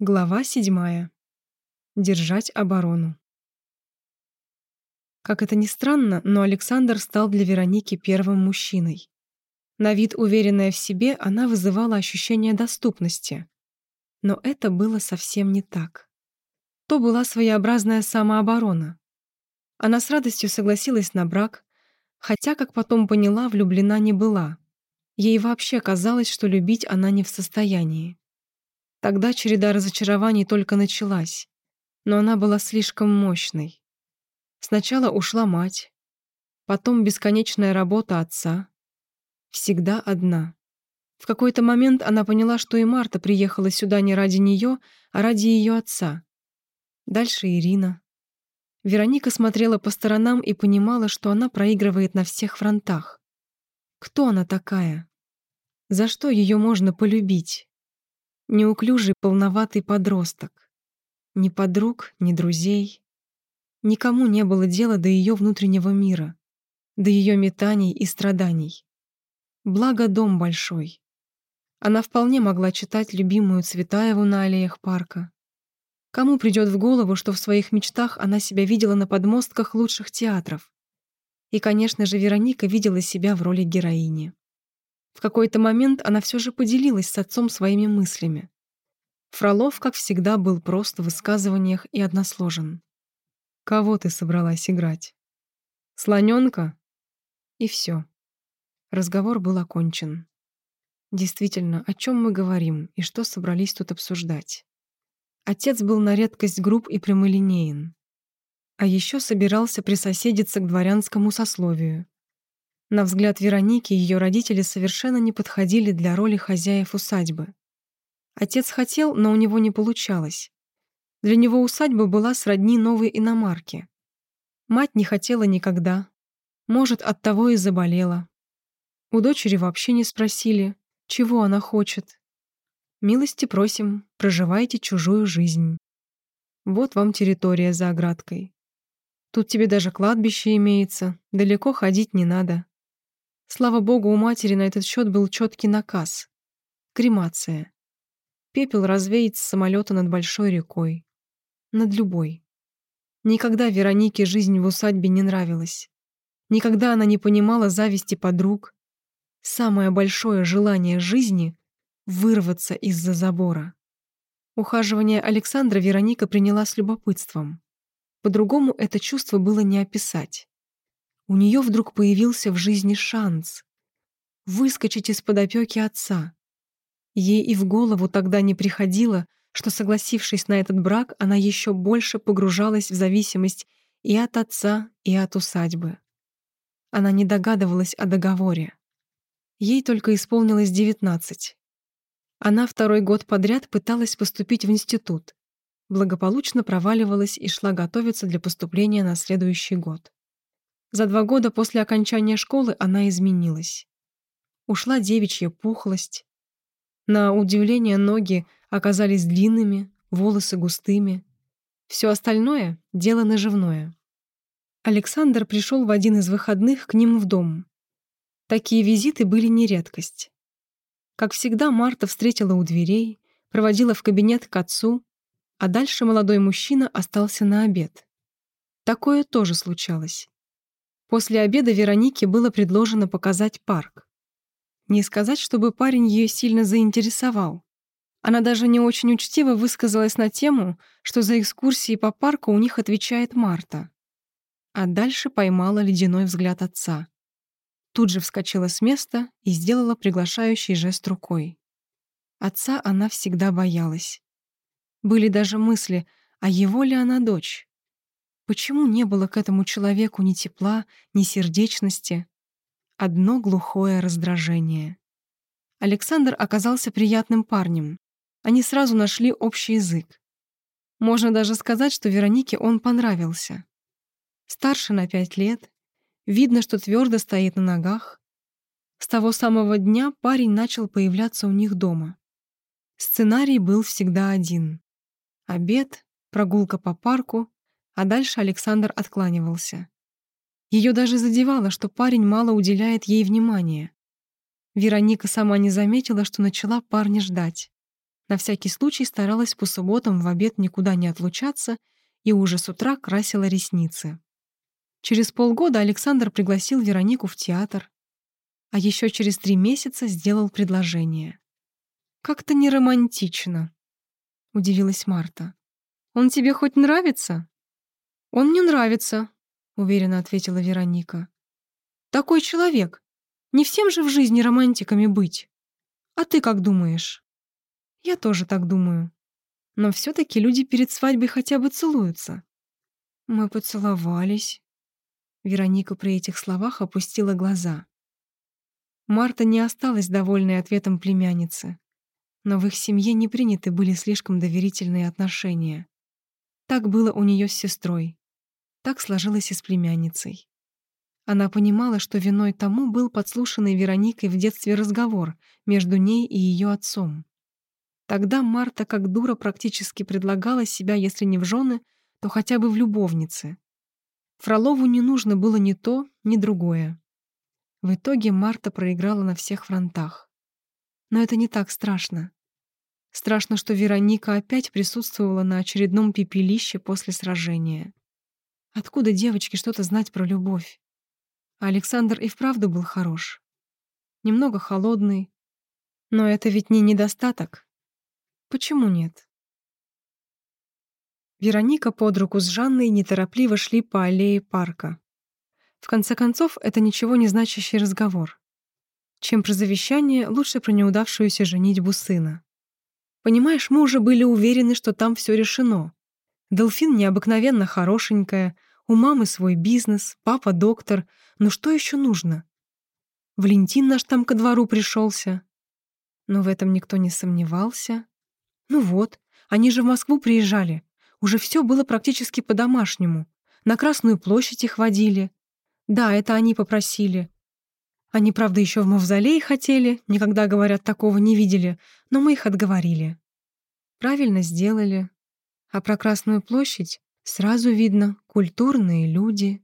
Глава седьмая. Держать оборону. Как это ни странно, но Александр стал для Вероники первым мужчиной. На вид уверенная в себе, она вызывала ощущение доступности. Но это было совсем не так. То была своеобразная самооборона. Она с радостью согласилась на брак, хотя, как потом поняла, влюблена не была. Ей вообще казалось, что любить она не в состоянии. Тогда череда разочарований только началась, но она была слишком мощной. Сначала ушла мать, потом бесконечная работа отца. Всегда одна. В какой-то момент она поняла, что и Марта приехала сюда не ради нее, а ради ее отца. Дальше Ирина. Вероника смотрела по сторонам и понимала, что она проигрывает на всех фронтах. Кто она такая? За что ее можно полюбить? Неуклюжий, полноватый подросток. Ни подруг, ни друзей. Никому не было дела до ее внутреннего мира, до ее метаний и страданий. Благо дом большой. Она вполне могла читать любимую Цветаеву на аллеях парка. Кому придет в голову, что в своих мечтах она себя видела на подмостках лучших театров? И, конечно же, Вероника видела себя в роли героини. В какой-то момент она все же поделилась с отцом своими мыслями. Фролов, как всегда, был прост в высказываниях и односложен. «Кого ты собралась играть? Слоненка?» И все. Разговор был окончен. Действительно, о чем мы говорим и что собрались тут обсуждать? Отец был на редкость груб и прямолинеен. А еще собирался присоседиться к дворянскому сословию, на взгляд Вероники ее родители совершенно не подходили для роли хозяев усадьбы. Отец хотел, но у него не получалось. Для него усадьба была сродни новой иномарке. Мать не хотела никогда. Может, оттого и заболела. У дочери вообще не спросили, чего она хочет. Милости просим, проживайте чужую жизнь. Вот вам территория за оградкой. Тут тебе даже кладбище имеется, далеко ходить не надо. Слава богу, у матери на этот счет был четкий наказ. Кремация. Пепел развеять с самолета над большой рекой. Над любой. Никогда Веронике жизнь в усадьбе не нравилась. Никогда она не понимала зависти подруг. Самое большое желание жизни — вырваться из-за забора. Ухаживание Александра Вероника приняла с любопытством. По-другому это чувство было не описать. У нее вдруг появился в жизни шанс выскочить из-под опеки отца. Ей и в голову тогда не приходило, что, согласившись на этот брак, она еще больше погружалась в зависимость и от отца, и от усадьбы. Она не догадывалась о договоре. Ей только исполнилось девятнадцать. Она второй год подряд пыталась поступить в институт, благополучно проваливалась и шла готовиться для поступления на следующий год. За два года после окончания школы она изменилась. Ушла девичья пухлость. На удивление ноги оказались длинными, волосы густыми. Все остальное — дело наживное. Александр пришел в один из выходных к ним в дом. Такие визиты были не редкость. Как всегда, Марта встретила у дверей, проводила в кабинет к отцу, а дальше молодой мужчина остался на обед. Такое тоже случалось. После обеда Веронике было предложено показать парк. Не сказать, чтобы парень ее сильно заинтересовал. Она даже не очень учтиво высказалась на тему, что за экскурсии по парку у них отвечает Марта. А дальше поймала ледяной взгляд отца. Тут же вскочила с места и сделала приглашающий жест рукой. Отца она всегда боялась. Были даже мысли, а его ли она дочь? Почему не было к этому человеку ни тепла, ни сердечности? Одно глухое раздражение. Александр оказался приятным парнем. Они сразу нашли общий язык. Можно даже сказать, что Веронике он понравился. Старше на пять лет, видно, что твердо стоит на ногах. С того самого дня парень начал появляться у них дома. Сценарий был всегда один. Обед, прогулка по парку, а дальше Александр откланивался. Ее даже задевало, что парень мало уделяет ей внимания. Вероника сама не заметила, что начала парня ждать. На всякий случай старалась по субботам в обед никуда не отлучаться и уже с утра красила ресницы. Через полгода Александр пригласил Веронику в театр, а еще через три месяца сделал предложение. «Как-то не романтично», — удивилась Марта. «Он тебе хоть нравится?» «Он мне нравится», — уверенно ответила Вероника. «Такой человек. Не всем же в жизни романтиками быть. А ты как думаешь?» «Я тоже так думаю. Но все таки люди перед свадьбой хотя бы целуются». «Мы поцеловались». Вероника при этих словах опустила глаза. Марта не осталась довольной ответом племянницы. Но в их семье не приняты были слишком доверительные отношения. Так было у нее с сестрой. Так сложилось и с племянницей. Она понимала, что виной тому был подслушанный Вероникой в детстве разговор между ней и ее отцом. Тогда Марта как дура практически предлагала себя, если не в жены, то хотя бы в любовницы. Фролову не нужно было ни то, ни другое. В итоге Марта проиграла на всех фронтах. Но это не так страшно. Страшно, что Вероника опять присутствовала на очередном пепелище после сражения. Откуда девочке что-то знать про любовь? А Александр и вправду был хорош. Немного холодный. Но это ведь не недостаток. Почему нет? Вероника под руку с Жанной неторопливо шли по аллее парка. В конце концов, это ничего не значащий разговор. Чем про завещание, лучше про неудавшуюся женитьбу сына. Понимаешь, мы уже были уверены, что там все решено. Делфин необыкновенно хорошенькая, у мамы свой бизнес, папа доктор. Ну что еще нужно? Валентин наш там ко двору пришелся. Но в этом никто не сомневался. Ну вот, они же в Москву приезжали. Уже все было практически по-домашнему. На Красную площадь их водили. Да, это они попросили. Они, правда, еще в мавзолей хотели, никогда, говорят, такого не видели, но мы их отговорили. Правильно сделали. А про Красную площадь сразу видно культурные люди.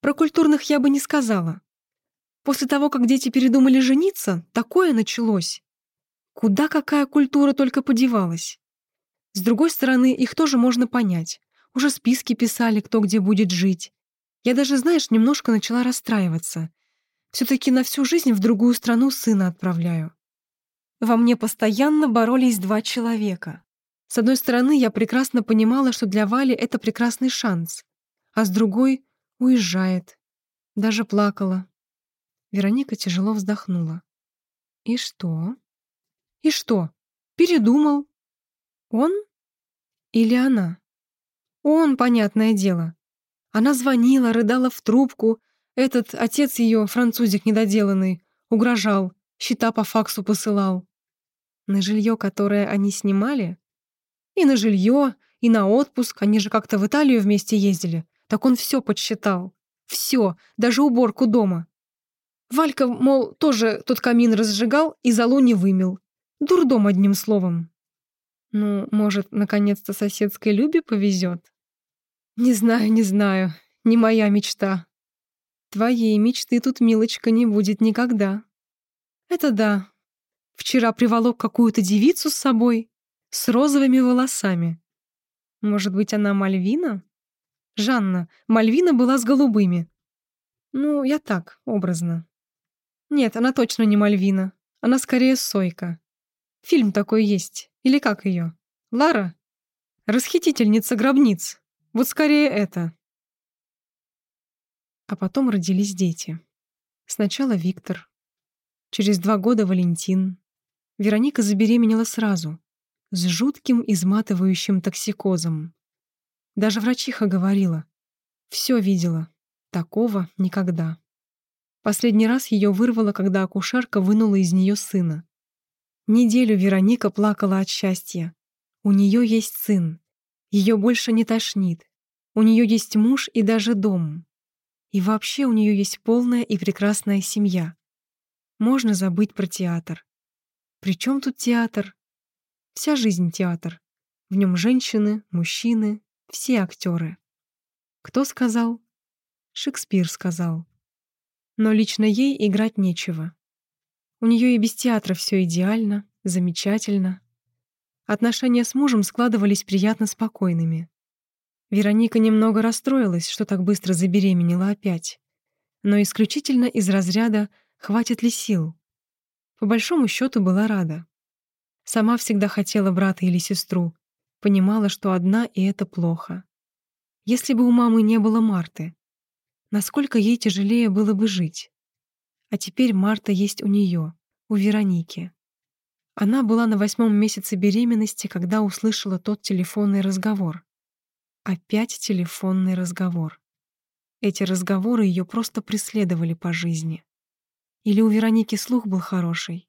Про культурных я бы не сказала. После того, как дети передумали жениться, такое началось. Куда какая культура только подевалась. С другой стороны, их тоже можно понять. Уже списки писали, кто где будет жить. Я даже, знаешь, немножко начала расстраиваться. Все-таки на всю жизнь в другую страну сына отправляю. Во мне постоянно боролись два человека. С одной стороны, я прекрасно понимала, что для Вали это прекрасный шанс, а с другой — уезжает. Даже плакала. Вероника тяжело вздохнула. «И что?» «И что? Передумал. Он или она?» «Он, понятное дело. Она звонила, рыдала в трубку. Этот отец ее, французик недоделанный, угрожал, счета по факсу посылал. На жилье, которое они снимали? И на жилье, и на отпуск, они же как-то в Италию вместе ездили. Так он все подсчитал. Все, даже уборку дома. Валька, мол, тоже тот камин разжигал и залу не вымел. Дурдом одним словом. Ну, может, наконец-то соседской Любе повезет? «Не знаю, не знаю. Не моя мечта». «Твоей мечты тут, милочка, не будет никогда». «Это да. Вчера приволок какую-то девицу с собой, с розовыми волосами. Может быть, она Мальвина?» «Жанна, Мальвина была с голубыми». «Ну, я так, образно». «Нет, она точно не Мальвина. Она скорее Сойка. Фильм такой есть. Или как ее? Лара? Расхитительница гробниц. Вот скорее это. А потом родились дети. Сначала Виктор. Через два года Валентин. Вероника забеременела сразу, с жутким изматывающим токсикозом. Даже врачиха говорила. Все видела. Такого никогда. Последний раз ее вырвало, когда акушерка вынула из нее сына. Неделю Вероника плакала от счастья. У нее есть сын. Ее больше не тошнит. У нее есть муж и даже дом. И вообще у нее есть полная и прекрасная семья. Можно забыть про театр. При чем тут театр? Вся жизнь театр. В нем женщины, мужчины, все актеры. Кто сказал? Шекспир сказал. Но лично ей играть нечего. У нее и без театра все идеально, замечательно. Отношения с мужем складывались приятно спокойными. Вероника немного расстроилась, что так быстро забеременела опять. Но исключительно из разряда «хватит ли сил?». По большому счету была рада. Сама всегда хотела брата или сестру, понимала, что одна, и это плохо. Если бы у мамы не было Марты, насколько ей тяжелее было бы жить. А теперь Марта есть у нее, у Вероники. Она была на восьмом месяце беременности, когда услышала тот телефонный разговор. Опять телефонный разговор. Эти разговоры ее просто преследовали по жизни. Или у Вероники слух был хороший?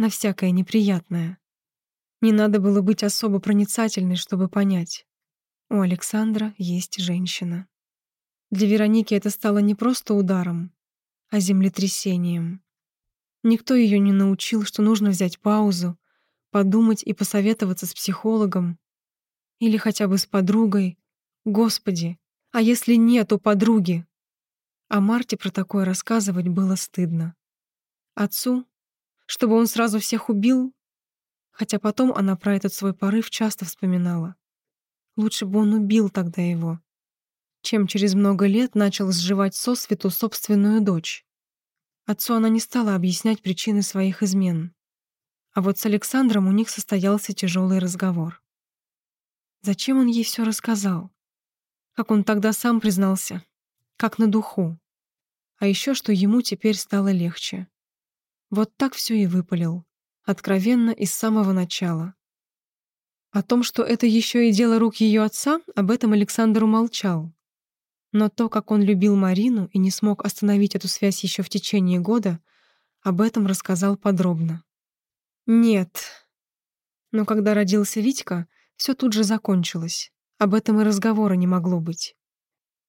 На всякое неприятное. Не надо было быть особо проницательной, чтобы понять. У Александра есть женщина. Для Вероники это стало не просто ударом, а землетрясением. Никто ее не научил, что нужно взять паузу, подумать и посоветоваться с психологом или хотя бы с подругой. Господи, а если нет у подруги? А Марте про такое рассказывать было стыдно. Отцу? Чтобы он сразу всех убил? Хотя потом она про этот свой порыв часто вспоминала. Лучше бы он убил тогда его, чем через много лет начал сживать сосвету собственную дочь. Отцу она не стала объяснять причины своих измен. А вот с Александром у них состоялся тяжелый разговор. Зачем он ей все рассказал? Как он тогда сам признался? Как на духу. А еще что ему теперь стало легче. Вот так все и выпалил. Откровенно и с самого начала. О том, что это еще и дело рук ее отца, об этом Александр умолчал. Но то, как он любил Марину и не смог остановить эту связь еще в течение года, об этом рассказал подробно. Нет. Но когда родился Витька, все тут же закончилось. Об этом и разговора не могло быть.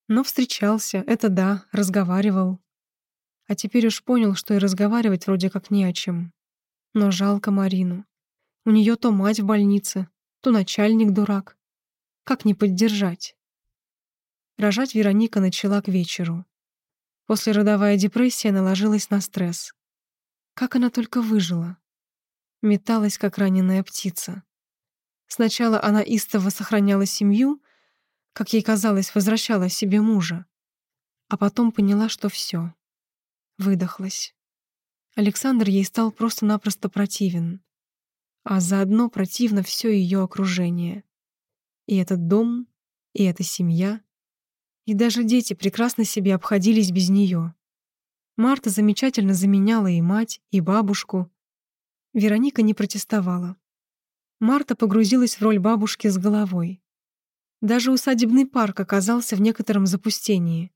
Но встречался, это да, разговаривал. А теперь уж понял, что и разговаривать вроде как не о чем. Но жалко Марину. У нее то мать в больнице, то начальник дурак. Как не поддержать? Рожать Вероника начала к вечеру. Послеродовая депрессия наложилась на стресс. Как она только выжила. Металась, как раненая птица. Сначала она истово сохраняла семью, как ей казалось, возвращала себе мужа. А потом поняла, что все. Выдохлась. Александр ей стал просто-напросто противен. А заодно противно все ее окружение. И этот дом, и эта семья, и даже дети прекрасно себе обходились без нее. Марта замечательно заменяла и мать, и бабушку. Вероника не протестовала. Марта погрузилась в роль бабушки с головой. Даже усадебный парк оказался в некотором запустении.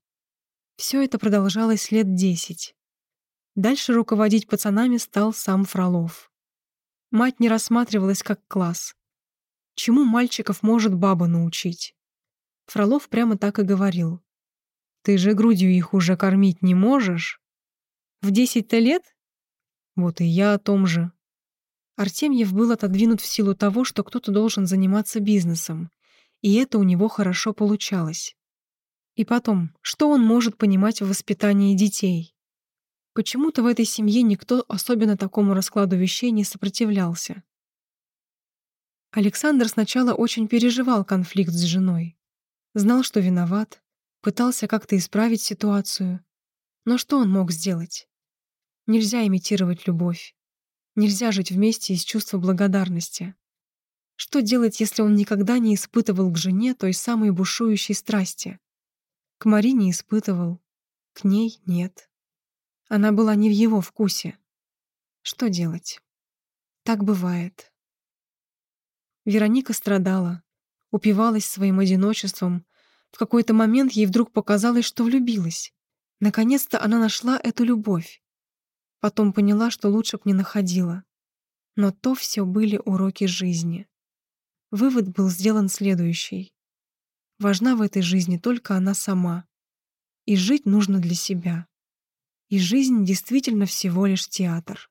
Все это продолжалось лет десять. Дальше руководить пацанами стал сам Фролов. Мать не рассматривалась как класс. Чему мальчиков может баба научить? Фролов прямо так и говорил. «Ты же грудью их уже кормить не можешь?» «В десять-то лет?» «Вот и я о том же». Артемьев был отодвинут в силу того, что кто-то должен заниматься бизнесом, и это у него хорошо получалось. И потом, что он может понимать в воспитании детей? Почему-то в этой семье никто особенно такому раскладу вещей не сопротивлялся. Александр сначала очень переживал конфликт с женой. Знал, что виноват, пытался как-то исправить ситуацию. Но что он мог сделать? Нельзя имитировать любовь. Нельзя жить вместе из чувства благодарности. Что делать, если он никогда не испытывал к жене той самой бушующей страсти? К Марине испытывал, к ней нет. Она была не в его вкусе. Что делать? Так бывает. Вероника страдала, упивалась своим одиночеством. В какой-то момент ей вдруг показалось, что влюбилась. Наконец-то она нашла эту любовь. Потом поняла, что лучше б не находила. Но то все были уроки жизни. Вывод был сделан следующий. Важна в этой жизни только она сама. И жить нужно для себя. И жизнь действительно всего лишь театр.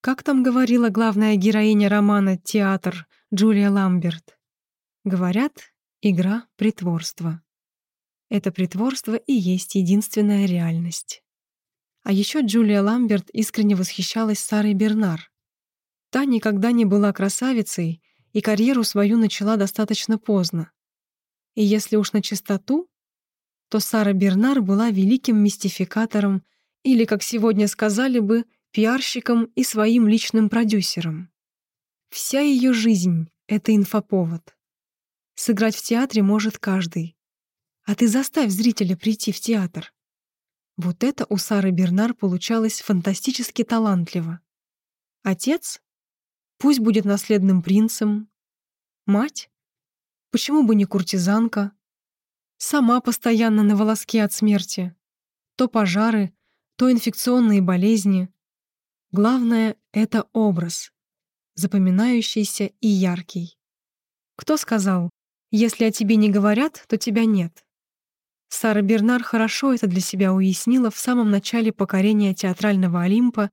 Как там говорила главная героиня романа «Театр» Джулия Ламберт? Говорят, игра — притворство. Это притворство и есть единственная реальность. А еще Джулия Ламберт искренне восхищалась Сарой Бернар. Та никогда не была красавицей и карьеру свою начала достаточно поздно. И если уж на чистоту, то Сара Бернар была великим мистификатором или, как сегодня сказали бы, пиарщиком и своим личным продюсером. Вся ее жизнь — это инфоповод. Сыграть в театре может каждый. А ты заставь зрителя прийти в театр. Вот это у Сары Бернар получалось фантастически талантливо. Отец? Пусть будет наследным принцем. Мать? Почему бы не куртизанка? Сама постоянно на волоске от смерти. То пожары, то инфекционные болезни. Главное — это образ, запоминающийся и яркий. Кто сказал, если о тебе не говорят, то тебя нет? Сара Бернар хорошо это для себя уяснила в самом начале покорения театрального Олимпа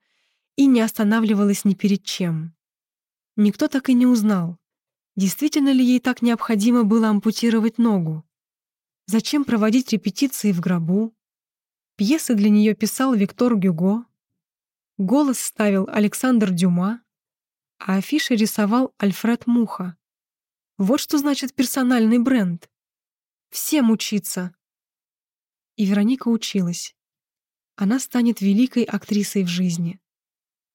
и не останавливалась ни перед чем. Никто так и не узнал, действительно ли ей так необходимо было ампутировать ногу. Зачем проводить репетиции в гробу? Пьесы для нее писал Виктор Гюго, голос ставил Александр Дюма, а афиши рисовал Альфред Муха. Вот что значит персональный бренд. Всем учиться. И Вероника училась. Она станет великой актрисой в жизни.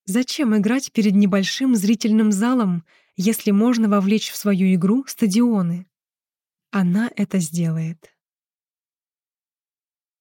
Зачем играть перед небольшим зрительным залом, если можно вовлечь в свою игру стадионы? Она это сделает.